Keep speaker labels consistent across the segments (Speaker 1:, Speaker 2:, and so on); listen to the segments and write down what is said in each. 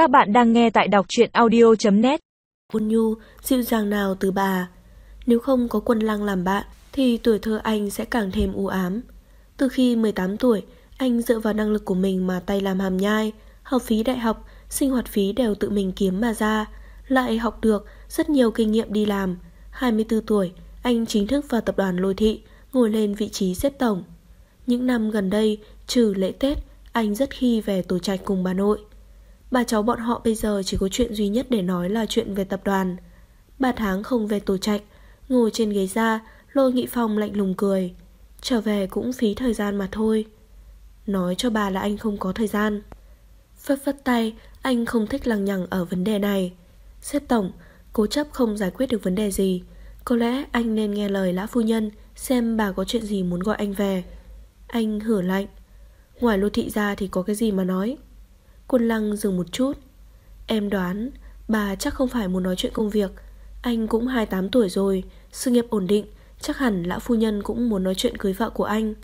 Speaker 1: Các bạn đang nghe tại đọc truyện audio.net
Speaker 2: Ôn nhu, dịu dàng nào từ bà. Nếu không có quân lăng làm bạn, thì tuổi thơ anh sẽ càng thêm u ám. Từ khi 18 tuổi, anh dựa vào năng lực của mình mà tay làm hàm nhai, học phí đại học, sinh hoạt phí đều tự mình kiếm mà ra, lại học được rất nhiều kinh nghiệm đi làm. 24 tuổi, anh chính thức vào tập đoàn Lôi Thị, ngồi lên vị trí xếp tổng. Những năm gần đây, trừ lễ Tết, anh rất khi về tổ trạch cùng bà nội. Bà cháu bọn họ bây giờ chỉ có chuyện duy nhất để nói là chuyện về tập đoàn. Ba tháng không về tổ trạch, ngồi trên ghế ra, Lôi Nghị Phong lạnh lùng cười. Trở về cũng phí thời gian mà thôi. Nói cho bà là anh không có thời gian. Phất phất tay, anh không thích lằng nhằng ở vấn đề này. Xếp tổng, cố chấp không giải quyết được vấn đề gì. Có lẽ anh nên nghe lời lã phu nhân, xem bà có chuyện gì muốn gọi anh về. Anh hử lạnh. Ngoài lô thị ra thì có cái gì mà nói. Quân lăng dừng một chút. Em đoán, bà chắc không phải muốn nói chuyện công việc. Anh cũng 28 tuổi rồi, sự nghiệp ổn định, chắc hẳn lão phu nhân cũng muốn nói chuyện cưới vợ của anh.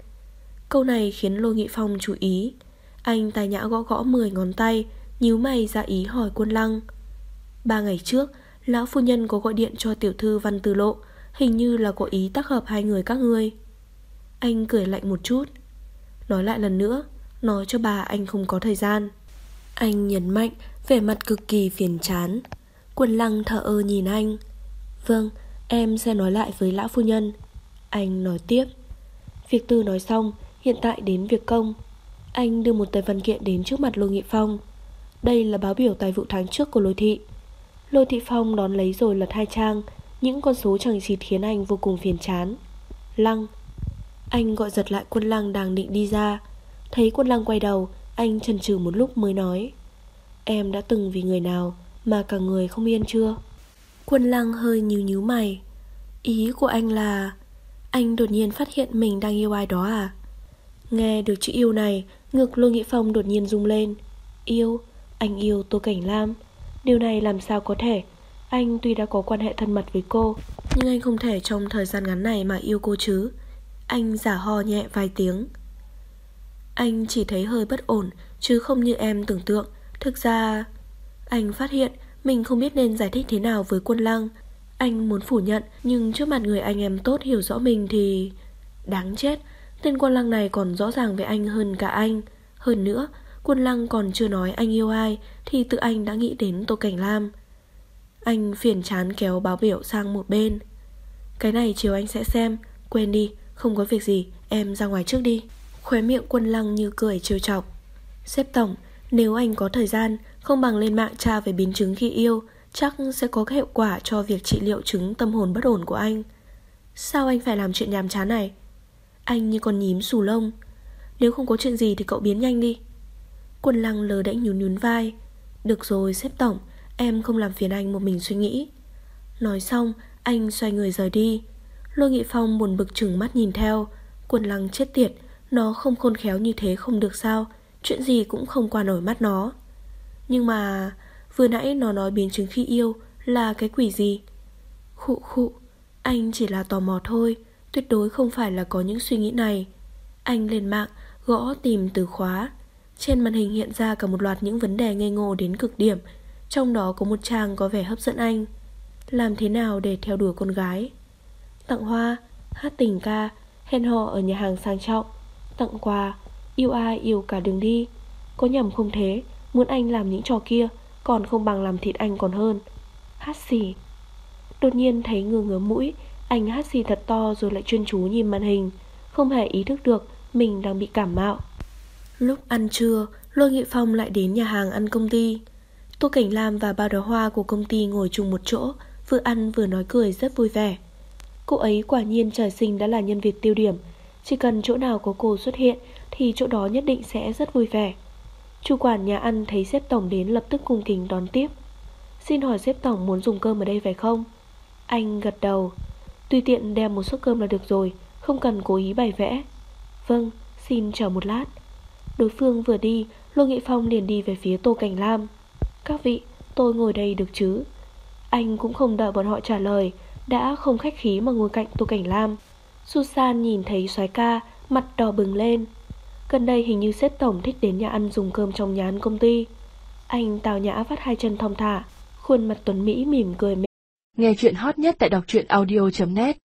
Speaker 2: Câu này khiến Lô Nghị Phong chú ý. Anh tài nhã gõ gõ 10 ngón tay, nhíu mày ra ý hỏi quân lăng. Ba ngày trước, lão phu nhân có gọi điện cho tiểu thư Văn Từ Lộ, hình như là có ý tác hợp hai người các ngươi. Anh cười lạnh một chút. Nói lại lần nữa, nói cho bà anh không có thời gian. Anh nhấn mạnh, vẻ mặt cực kỳ phiền chán. Quân lăng thở ơ nhìn anh. Vâng, em sẽ nói lại với lão phu nhân. Anh nói tiếp. Việc tư nói xong, hiện tại đến việc công. Anh đưa một tờ văn kiện đến trước mặt Lô Nghị Phong. Đây là báo biểu tài vụ tháng trước của Lôi Thị. Lôi Thị Phong đón lấy rồi lật hai trang, những con số chẳng chịt khiến anh vô cùng phiền chán. Lăng. Anh gọi giật lại quân lăng đang định đi ra. Thấy quân lăng quay đầu, anh chần chừ một lúc mới nói, Em đã từng vì người nào Mà cả người không yên chưa? Quân lăng hơi nhíu nhíu mày. Ý của anh là, Anh đột nhiên phát hiện mình đang yêu ai đó à? Nghe được chữ yêu này, Ngực Lô Nghị Phong đột nhiên rung lên. Yêu, Anh yêu Tô Cảnh Lam. Điều này làm sao có thể? Anh tuy đã có quan hệ thân mật với cô, Nhưng anh không thể trong thời gian ngắn này mà yêu cô chứ. Anh giả ho nhẹ vài tiếng anh chỉ thấy hơi bất ổn Chứ không như em tưởng tượng. Thực ra Anh phát hiện mình không biết nên giải thích thế nào với quân lăng. Anh muốn phủ nhận Nhưng trước mặt người anh em tốt hiểu rõ mình thì Đáng chết. Tên quân lăng này còn rõ ràng với anh hơn cả anh. Hơn nữa Quân lăng còn chưa nói anh yêu ai Thì tự anh đã nghĩ đến Tô Cảnh Lam. Anh phiền chán kéo báo biểu sang một bên. Cái này chiều anh sẽ xem. Quên đi, không có việc gì. Em ra ngoài trước đi. Khóe miệng quân lăng như cười trêu chọc. Xếp tổng, Nếu anh có thời gian, Không bằng lên mạng tra về biến chứng khi yêu, Chắc sẽ có hiệu quả cho việc trị liệu chứng tâm hồn bất ổn của anh. Sao anh phải làm chuyện nhàm chán này? Anh như con nhím xù lông. Nếu không có chuyện gì thì cậu biến nhanh đi. Quân lăng lờ đễnh nhún nhún vai. Được rồi, xếp tổng, Em không làm phiền anh một mình suy nghĩ. Nói xong, anh xoay người rời đi. Lôi Nghị Phong buồn bực chừng mắt nhìn theo. Quân lăng chết tiệt nó không khôn khéo như thế không được sao, Chuyện gì cũng không qua nổi mắt nó. Nhưng mà, Vừa nãy nó nói biến chứng khi yêu Là cái quỷ gì? Khụ khụ, Anh chỉ là tò mò thôi, Tuyệt đối không phải là có những suy nghĩ này. Anh lên mạng, gõ tìm từ khóa. Trên màn hình hiện ra cả một loạt những vấn đề ngây ngô đến cực điểm, Trong đó có một trang có vẻ hấp dẫn anh. Làm thế nào để theo đuổi con gái? Tặng hoa, Hát tình ca, Hẹn hò ở nhà hàng sang trọng. Tặng quà, Yêu ai yêu cả đường đi. Có nhầm không thế? Muốn anh làm những trò kia, Còn không bằng làm thịt anh còn hơn. Hát xì. Đột nhiên thấy ngừa ngứa mũi, Anh hát xì thật to rồi lại chuyên chú nhìn màn hình. Không hề ý thức được Mình đang bị cảm mạo. Lúc ăn trưa, Lôi Nghị Phong lại đến nhà hàng ăn công ty. Tô Cảnh Lam và bao đóa hoa của công ty ngồi chung một chỗ, Vừa ăn vừa nói cười rất vui vẻ. Cô ấy quả nhiên trời sinh đã là nhân vật tiêu điểm chỉ cần chỗ nào có cô xuất hiện, Thì chỗ đó nhất định sẽ rất vui vẻ. Chủ quản nhà ăn thấy xếp tổng đến Lập tức cung kính đón tiếp. Xin hỏi xếp tổng muốn dùng cơm ở đây phải không? Anh gật đầu. Tùy tiện đem một suất cơm là được rồi, Không cần cố ý bày vẽ. Vâng xin chờ một lát. Đối phương vừa đi, Lô Nghị Phong liền đi về phía Tô Cảnh Lam. Các vị, tôi ngồi đây được chứ? Anh cũng không đợi bọn họ trả lời, Đã không khách khí mà ngồi cạnh Tô Cảnh Lam. Susan nhìn thấy soái ca, mặt đỏ bừng lên. Gần đây hình như sếp tổng thích đến nhà ăn dùng cơm trong nhà ăn công ty. Anh tào nhã vắt hai chân thong thả, khuôn mặt tuấn Mỹ mỉm cười.
Speaker 1: Nghe chuyện hot nhất tại đọc truyện audio.net